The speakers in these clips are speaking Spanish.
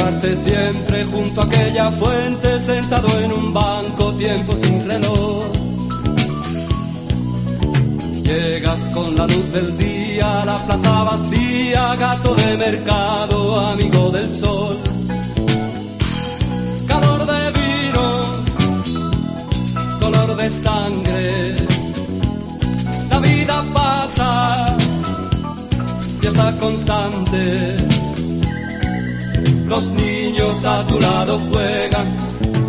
recordarte siempre junto a aquella fuente, sentado en un banco, tiempo sin reloj. Llegas con la luz del día, la plaza vacía, gato de mercado, amigo del sol. Calor de vino, color de sangre, la vida pasa, y está constante los niños a tu lado juegan,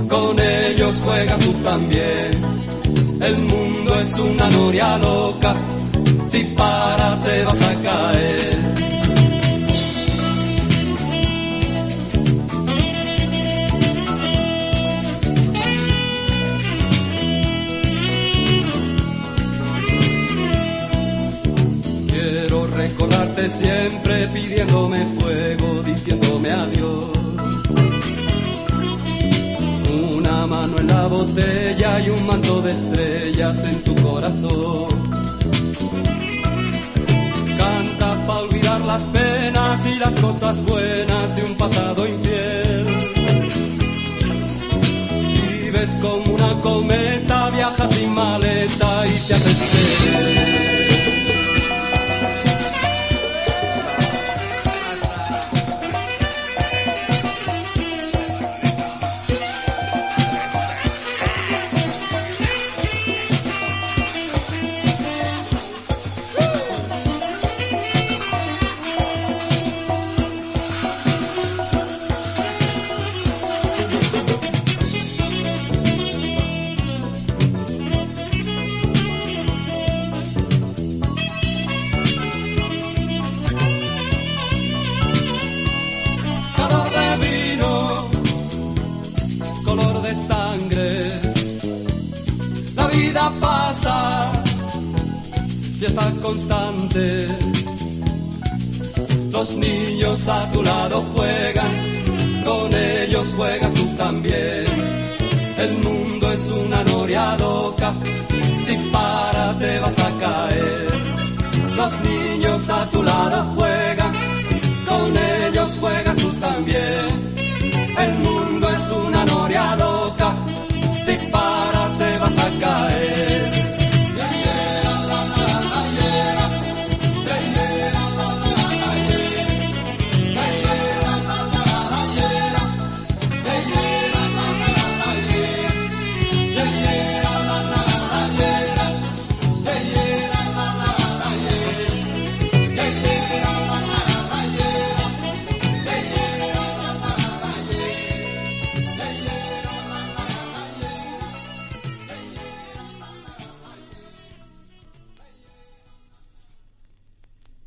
con ellos juegas tú también. El mundo es una noria loca, si para te vas a caer. Siempre pidiéndome fuego, diciéndome adiós. Una mano en la botella y un manto de estrellas en tu corazón. Cantas para olvidar las penas y las cosas buenas de sangre. La vida pasa, fiesta constante. Los niños a tu lado juegan, con ellos juegas tú también. El mundo es una noria loca, si para te vas a caer. Los niños a tu lado juegan